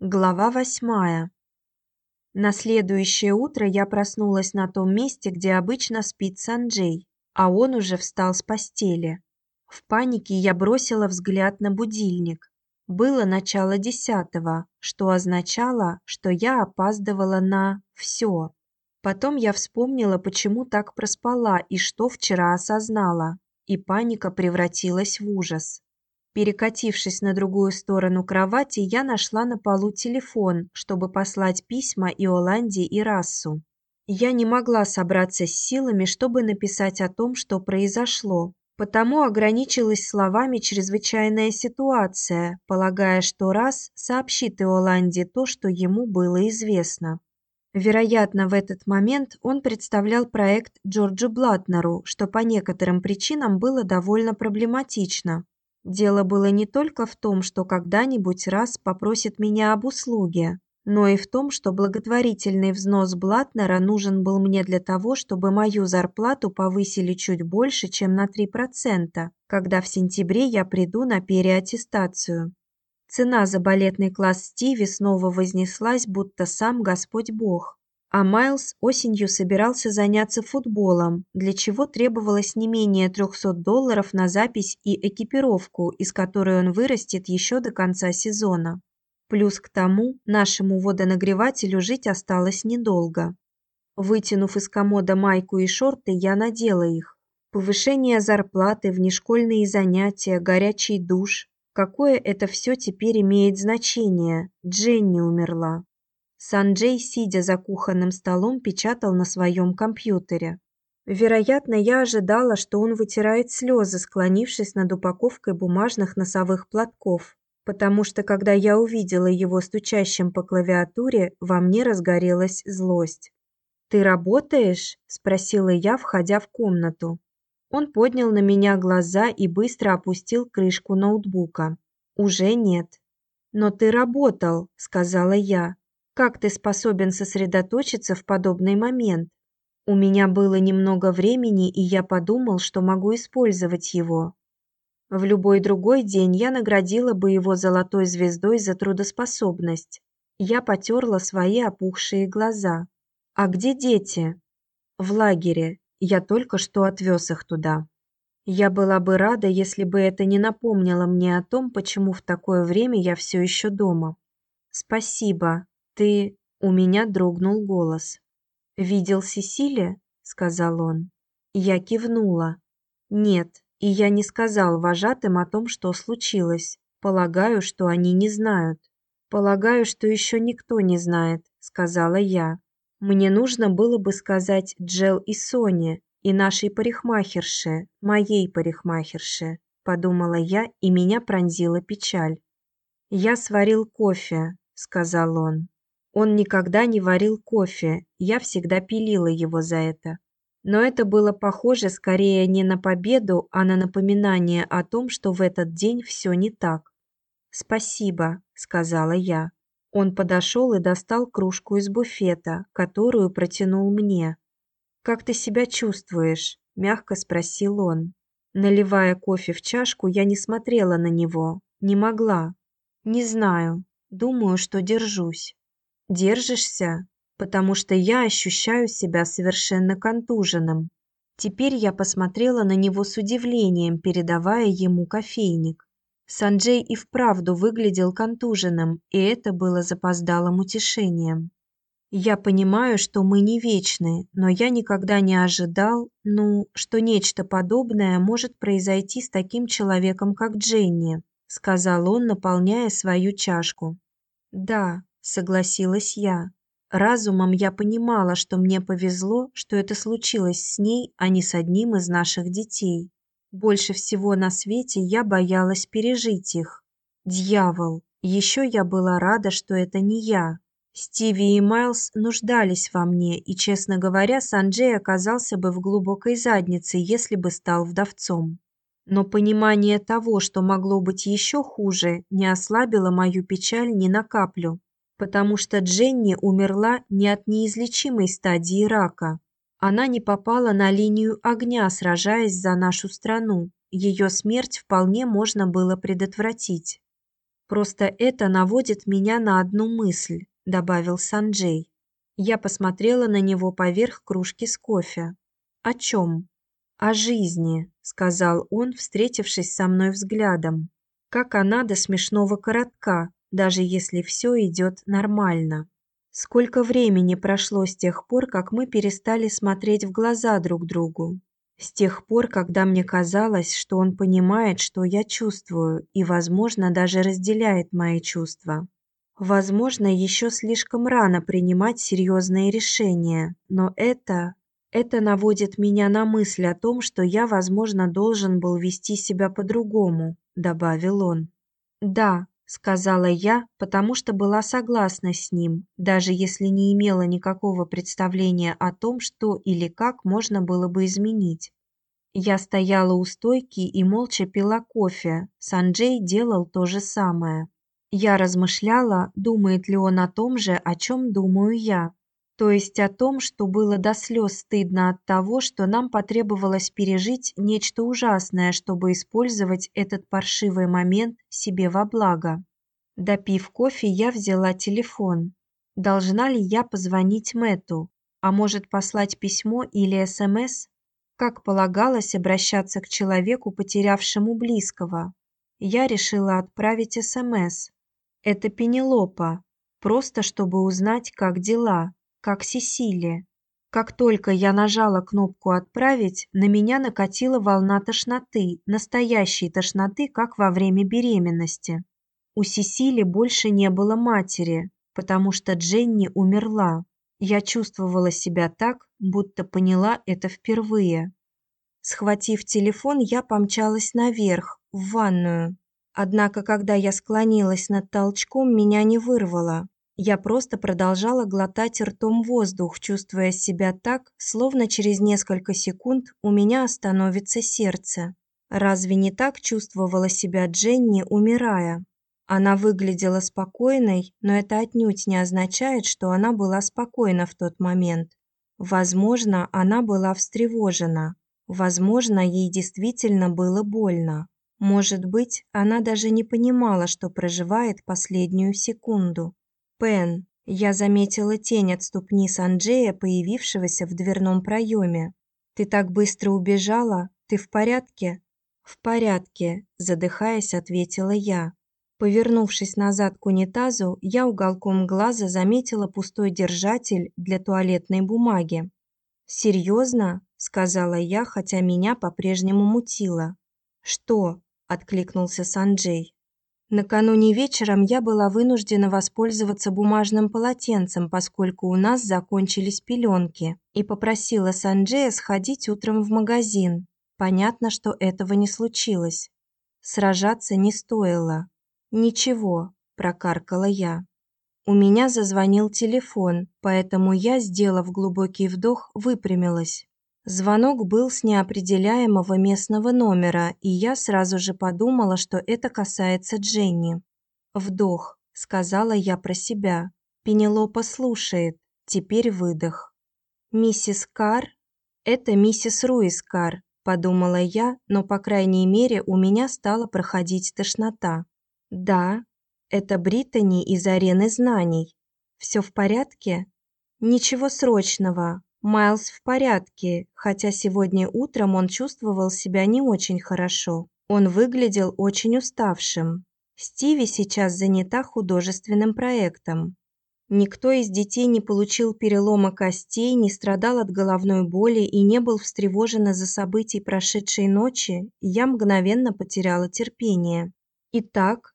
Глава восьмая. На следующее утро я проснулась на том месте, где обычно спит Санджей, а он уже встал с постели. В панике я бросила взгляд на будильник. Было начало десятого, что означало, что я опаздывала на все. Потом я вспомнила, почему так проспала и что вчера осознала, и паника превратилась в ужас. Перекатившись на другую сторону кровати, я нашла на полу телефон, чтобы послать письма Иоланде и Рассу. Я не могла собраться с силами, чтобы написать о том, что произошло, потому ограничилась словами «чрезвычайная ситуация», полагая, что Расс сообщит Иоланде то, что ему было известно. Вероятно, в этот момент он представлял проект Джорджу Блатнеру, что по некоторым причинам было довольно проблематично. Дело было не только в том, что когда-нибудь раз попросит меня об услуге, но и в том, что благотворительный взнос Блатнера нужен был мне для того, чтобы мою зарплату повысили чуть больше, чем на 3%, когда в сентябре я приду на переаттестацию. Цена за балетный класс Стиви снова вознеслась, будто сам Господь Бог а Майлз осенью собирался заняться футболом, для чего требовалось не менее 300 долларов на запись и экипировку, из которой он вырастет еще до конца сезона. Плюс к тому, нашему водонагревателю жить осталось недолго. Вытянув из комода майку и шорты, я надела их. Повышение зарплаты, внешкольные занятия, горячий душ. Какое это все теперь имеет значение? Дженни умерла. Санджей, сидя за кухонным столом, печатал на своем компьютере. Вероятно, я ожидала, что он вытирает слезы, склонившись над упаковкой бумажных носовых платков, потому что когда я увидела его стучащим по клавиатуре, во мне разгорелась злость. «Ты работаешь?» – спросила я, входя в комнату. Он поднял на меня глаза и быстро опустил крышку ноутбука. «Уже нет». «Но ты работал», – сказала я. Как ты способен сосредоточиться в подобный момент? У меня было немного времени, и я подумал, что могу использовать его. В любой другой день я наградила бы его золотой звездой за трудоспособность. Я потерла свои опухшие глаза. А где дети? В лагере. Я только что отвез их туда. Я была бы рада, если бы это не напомнило мне о том, почему в такое время я все еще дома. Спасибо, ты у меня дрогнул голос. Видел Сесилия? сказал он. Я кивнула. Нет, и я не сказал вожатым о том, что случилось. Полагаю, что они не знают. Полагаю, что еще никто не знает, сказала я. Мне нужно было бы сказать Джел и Соне, и нашей парикмахерше, моей парикмахерше, подумала я, и меня пронзила печаль. Я сварил кофе, сказал он. Он никогда не варил кофе, я всегда пилила его за это. Но это было похоже скорее не на победу, а на напоминание о том, что в этот день все не так. «Спасибо», — сказала я. Он подошел и достал кружку из буфета, которую протянул мне. «Как ты себя чувствуешь?» – мягко спросил он. Наливая кофе в чашку, я не смотрела на него, не могла. «Не знаю. Думаю, что держусь». Держишься, потому что я ощущаю себя совершенно контуженным. Теперь я посмотрела на него с удивлением, передавая ему кофейник. Санджей и вправду выглядел контуженным, и это было запоздалым утешением. Я понимаю, что мы не вечны, но я никогда не ожидал, ну, что нечто подобное может произойти с таким человеком, как Дженни, сказал он, наполняя свою чашку. Да, согласилась я. Разумом я понимала, что мне повезло, что это случилось с ней, а не с одним из наших детей. Больше всего на свете я боялась пережить их. Дьявол, еще я была рада, что это не я. Стиви и Майлз нуждались во мне, и, честно говоря, Санджей оказался бы в глубокой заднице, если бы стал вдовцом. Но понимание того, что могло быть еще хуже, не ослабило мою печаль ни на каплю потому что Дженни умерла не от неизлечимой стадии рака. Она не попала на линию огня, сражаясь за нашу страну. Ее смерть вполне можно было предотвратить. Просто это наводит меня на одну мысль, добавил Санджей. Я посмотрела на него поверх кружки с кофе. О чем? О жизни, сказал он, встретившись со мной взглядом. Как она до смешного коротка, даже если все идет нормально. Сколько времени прошло с тех пор, как мы перестали смотреть в глаза друг другу? С тех пор, когда мне казалось, что он понимает, что я чувствую, и, возможно, даже разделяет мои чувства. Возможно, еще слишком рано принимать серьезные решения, но это это наводит меня на мысль о том, что я, возможно, должен был вести себя по-другому, добавил он. Да, сказала я, потому что была согласна с ним, даже если не имела никакого представления о том, что или как можно было бы изменить. Я стояла у стойки и молча пила кофе. Санджей делал то же самое. Я размышляла, думает ли он о том же, о чем думаю я. То есть о том, что было до слез стыдно от того, что нам потребовалось пережить нечто ужасное, чтобы использовать этот паршивый момент себе во благо. Допив кофе, я взяла телефон. Должна ли я позвонить Мэту? А может, послать письмо или СМС? Как полагалось обращаться к человеку, потерявшему близкого? Я решила отправить СМС. Это Пенелопа, просто чтобы узнать, как дела как Сесилия. Как только я нажала кнопку «Отправить», на меня накатила волна тошноты, настоящей тошноты, как во время беременности. У Сесили больше не было матери, потому что Дженни умерла. Я чувствовала себя так, будто поняла это впервые. Схватив телефон, я помчалась наверх, в ванную. Однако, когда я склонилась над толчком, меня не вырвало. Я просто продолжала глотать ртом воздух, чувствуя себя так, словно через несколько секунд у меня остановится сердце. Разве не так чувствовала себя Дженни, умирая? Она выглядела спокойной, но это отнюдь не означает, что она была спокойна в тот момент. Возможно, она была встревожена. Возможно, ей действительно было больно. Может быть, она даже не понимала, что проживает последнюю секунду. Пен, я заметила тень от ступни Санджея, появившегося в дверном проеме. Ты так быстро убежала? Ты в порядке? В порядке, задыхаясь, ответила я. Повернувшись назад к унитазу, я уголком глаза заметила пустой держатель для туалетной бумаги. Серьезно? сказала я, хотя меня по-прежнему мутило. Что? откликнулся Санджей. Накануне вечером я была вынуждена воспользоваться бумажным полотенцем, поскольку у нас закончились пеленки, и попросила Санджея сходить утром в магазин. Понятно, что этого не случилось. Сражаться не стоило. Ничего, прокаркала я. У меня зазвонил телефон, поэтому я, сделав глубокий вдох, выпрямилась. Звонок был с неопределяемого местного номера, и я сразу же подумала, что это касается Дженни. Вдох, сказала я про себя. Пенелопа слушает. Теперь выдох. Миссис Кар, это миссис Руис Кар, подумала я, но по крайней мере у меня стала проходить тошнота. Да, это Британи из арены знаний. Все в порядке? Ничего срочного. Майлз в порядке, хотя сегодня утром он чувствовал себя не очень хорошо. Он выглядел очень уставшим. Стиви сейчас занята художественным проектом. Никто из детей не получил перелома костей, не страдал от головной боли и не был встревожен из-за событий прошедшей ночи, я мгновенно потеряла терпение. Итак,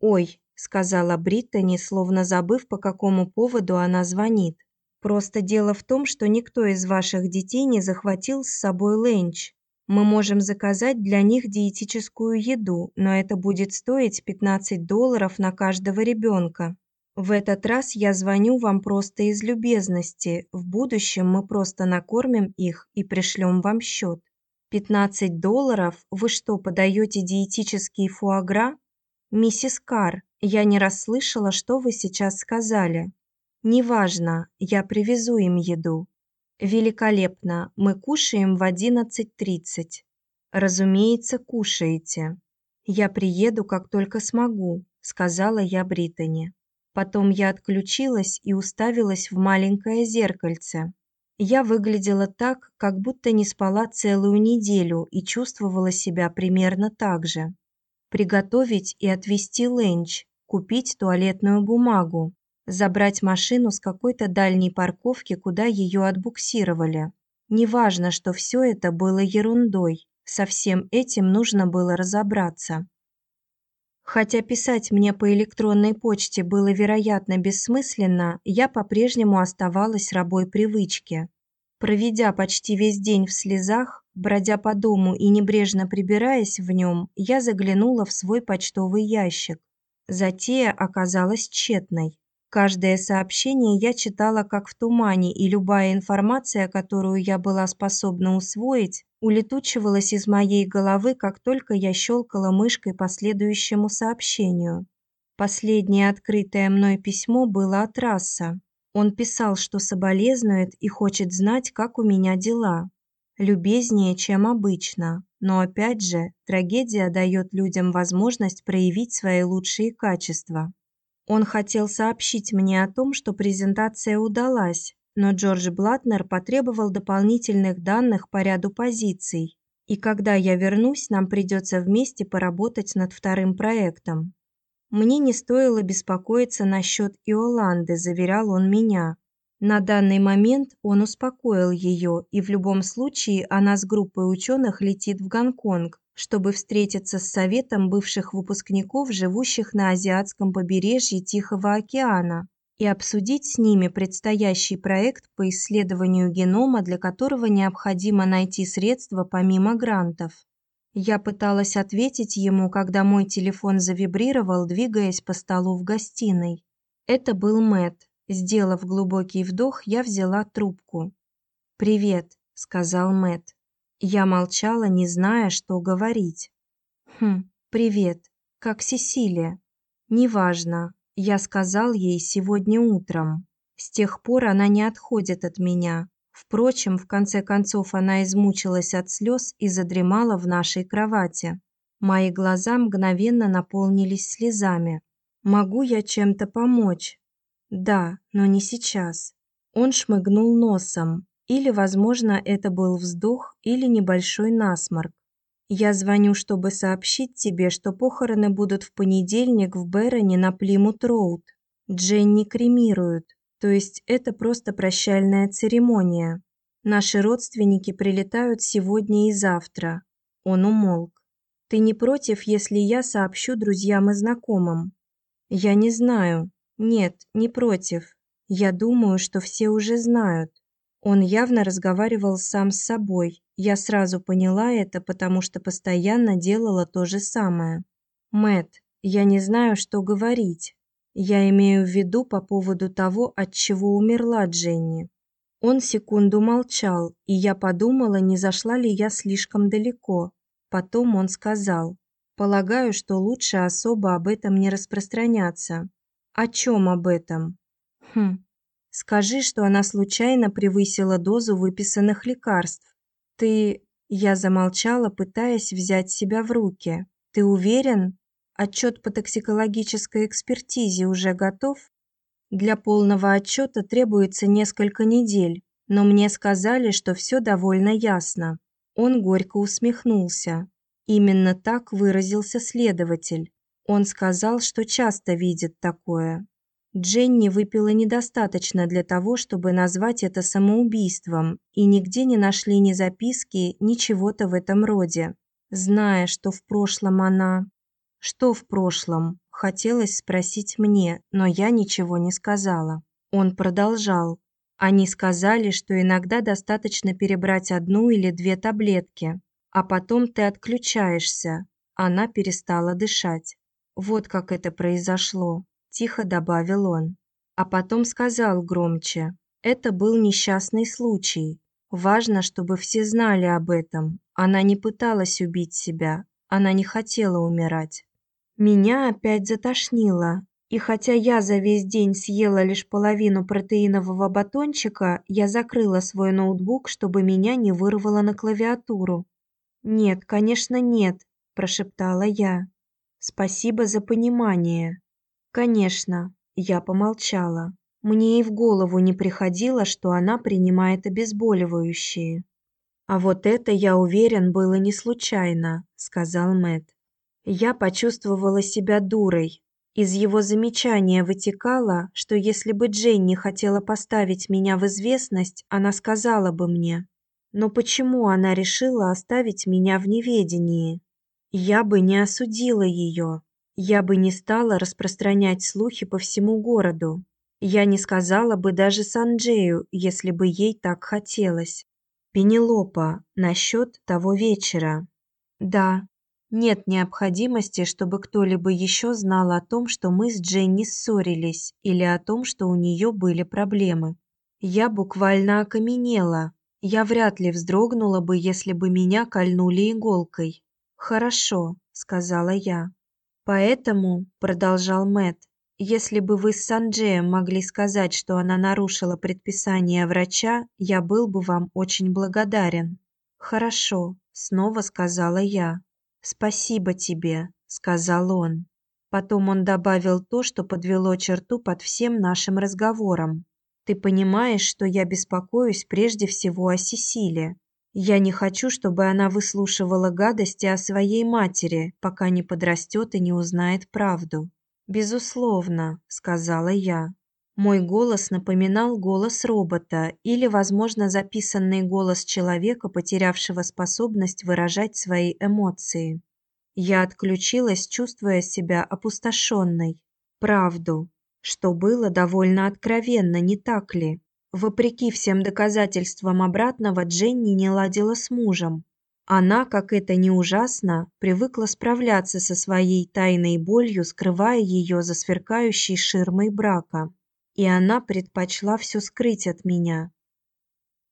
ой, сказала Бриттани, словно забыв, по какому поводу она звонит. Просто дело в том, что никто из ваших детей не захватил с собой ленч. Мы можем заказать для них диетическую еду, но это будет стоить 15 долларов на каждого ребенка. В этот раз я звоню вам просто из любезности. В будущем мы просто накормим их и пришлем вам счет. 15 долларов? Вы что, подаете диетический фуагра? Миссис Кар, я не расслышала, что вы сейчас сказали. Неважно, я привезу им еду. Великолепно. Мы кушаем в 11:30. Разумеется, кушаете. Я приеду, как только смогу, сказала я Британи. Потом я отключилась и уставилась в маленькое зеркальце. Я выглядела так, как будто не спала целую неделю и чувствовала себя примерно так же. Приготовить и отвезти ленч, купить туалетную бумагу, забрать машину с какой-то дальней парковки, куда ее отбуксировали. Неважно, что все это было ерундой. Со всем этим нужно было разобраться. Хотя писать мне по электронной почте было, вероятно, бессмысленно, я по-прежнему оставалась рабой привычки. Проведя почти весь день в слезах, бродя по дому и небрежно прибираясь в нем, я заглянула в свой почтовый ящик. Затея оказалась тщетной. Каждое сообщение я читала как в тумане, и любая информация, которую я была способна усвоить, улетучивалась из моей головы, как только я щелкала мышкой по следующему сообщению. Последнее открытое мной письмо было от Расса. Он писал, что соболезнует и хочет знать, как у меня дела. Любезнее, чем обычно, но опять же, трагедия дает людям возможность проявить свои лучшие качества. Он хотел сообщить мне о том, что презентация удалась, но Джордж Блатнер потребовал дополнительных данных по ряду позиций. И когда я вернусь, нам придется вместе поработать над вторым проектом. Мне не стоило беспокоиться насчет Иоланды, заверял он меня. На данный момент он успокоил ее, и в любом случае она с группой ученых летит в Гонконг, чтобы встретиться с советом бывших выпускников, живущих на азиатском побережье Тихого океана, и обсудить с ними предстоящий проект по исследованию генома, для которого необходимо найти средства помимо грантов. Я пыталась ответить ему, когда мой телефон завибрировал, двигаясь по столу в гостиной. Это был Мэт. Сделав глубокий вдох, я взяла трубку. "Привет", сказал Мэт. Я молчала, не зная, что говорить. Хм, привет. Как Сесилия? Неважно. Я сказал ей сегодня утром. С тех пор она не отходит от меня. Впрочем, в конце концов она измучилась от слез и задремала в нашей кровати. Мои глаза мгновенно наполнились слезами. Могу я чем-то помочь? Да, но не сейчас. Он шмыгнул носом. Или, возможно, это был вздох или небольшой насморк. Я звоню, чтобы сообщить тебе, что похороны будут в понедельник в Бэроне на Плимут-роуд. Дженни кремируют, то есть это просто прощальная церемония. Наши родственники прилетают сегодня и завтра. Он умолк. Ты не против, если я сообщу друзьям и знакомым? Я не знаю. Нет, не против. Я думаю, что все уже знают. Он явно разговаривал сам с собой. Я сразу поняла это, потому что постоянно делала то же самое. Мэт, я не знаю, что говорить. Я имею в виду по поводу того, от чего умерла Дженни. Он секунду молчал, и я подумала, не зашла ли я слишком далеко. Потом он сказал: "Полагаю, что лучше особо об этом не распространяться". "О чем об этом?" "Хм, Скажи, что она случайно превысила дозу выписанных лекарств. Ты Я замолчала, пытаясь взять себя в руки. Ты уверен? Отчет по токсикологической экспертизе уже готов? Для полного отчета требуется несколько недель, но мне сказали, что все довольно ясно. Он горько усмехнулся. Именно так выразился следователь. Он сказал, что часто видит такое. Дженни выпила недостаточно для того, чтобы назвать это самоубийством, и нигде не нашли ни записки, ни чего-то в этом роде. Зная, что в прошлом она Что в прошлом? хотелось спросить мне, но я ничего не сказала. Он продолжал: Они сказали, что иногда достаточно перебрать одну или две таблетки, а потом ты отключаешься. Она перестала дышать. Вот как это произошло тихо добавил он, а потом сказал громче: "Это был несчастный случай. Важно, чтобы все знали об этом. Она не пыталась убить себя, она не хотела умирать". Меня опять затошнило. И хотя я за весь день съела лишь половину протеинового батончика, я закрыла свой ноутбук, чтобы меня не вырвало на клавиатуру. "Нет, конечно, нет", прошептала я. Спасибо за понимание. Конечно, я помолчала. Мне и в голову не приходило, что она принимает обезболивающие. А вот это, я уверен, было не случайно, сказал Мэт. Я почувствовала себя дурой. Из его замечания вытекало, что если бы Дженни хотела поставить меня в известность, она сказала бы мне. Но почему она решила оставить меня в неведении? Я бы не осудила ее. Я бы не стала распространять слухи по всему городу. Я не сказала бы даже Санджею, если бы ей так хотелось. Пенелопа, насчет того вечера. Да, нет необходимости, чтобы кто-либо еще знал о том, что мы с Дженни ссорились, или о том, что у нее были проблемы. Я буквально окаменела. Я вряд ли вздрогнула бы, если бы меня кольнули иголкой. Хорошо, сказала я. Поэтому, продолжал Мэт, если бы вы с Санджеем могли сказать, что она нарушила предписание врача, я был бы вам очень благодарен. Хорошо, снова сказала я. Спасибо тебе, сказал он. Потом он добавил то, что подвело черту под всем нашим разговором. Ты понимаешь, что я беспокоюсь прежде всего о Сесиле. Я не хочу, чтобы она выслушивала гадости о своей матери, пока не подрастет и не узнает правду. Безусловно, сказала я. Мой голос напоминал голос робота или, возможно, записанный голос человека, потерявшего способность выражать свои эмоции. Я отключилась, чувствуя себя опустошенной. Правду, что было довольно откровенно, не так ли? Вопреки всем доказательствам обратного, Дженни не ладила с мужем. Она, как это ни ужасно, привыкла справляться со своей тайной болью, скрывая ее за сверкающей ширмой брака. И она предпочла все скрыть от меня.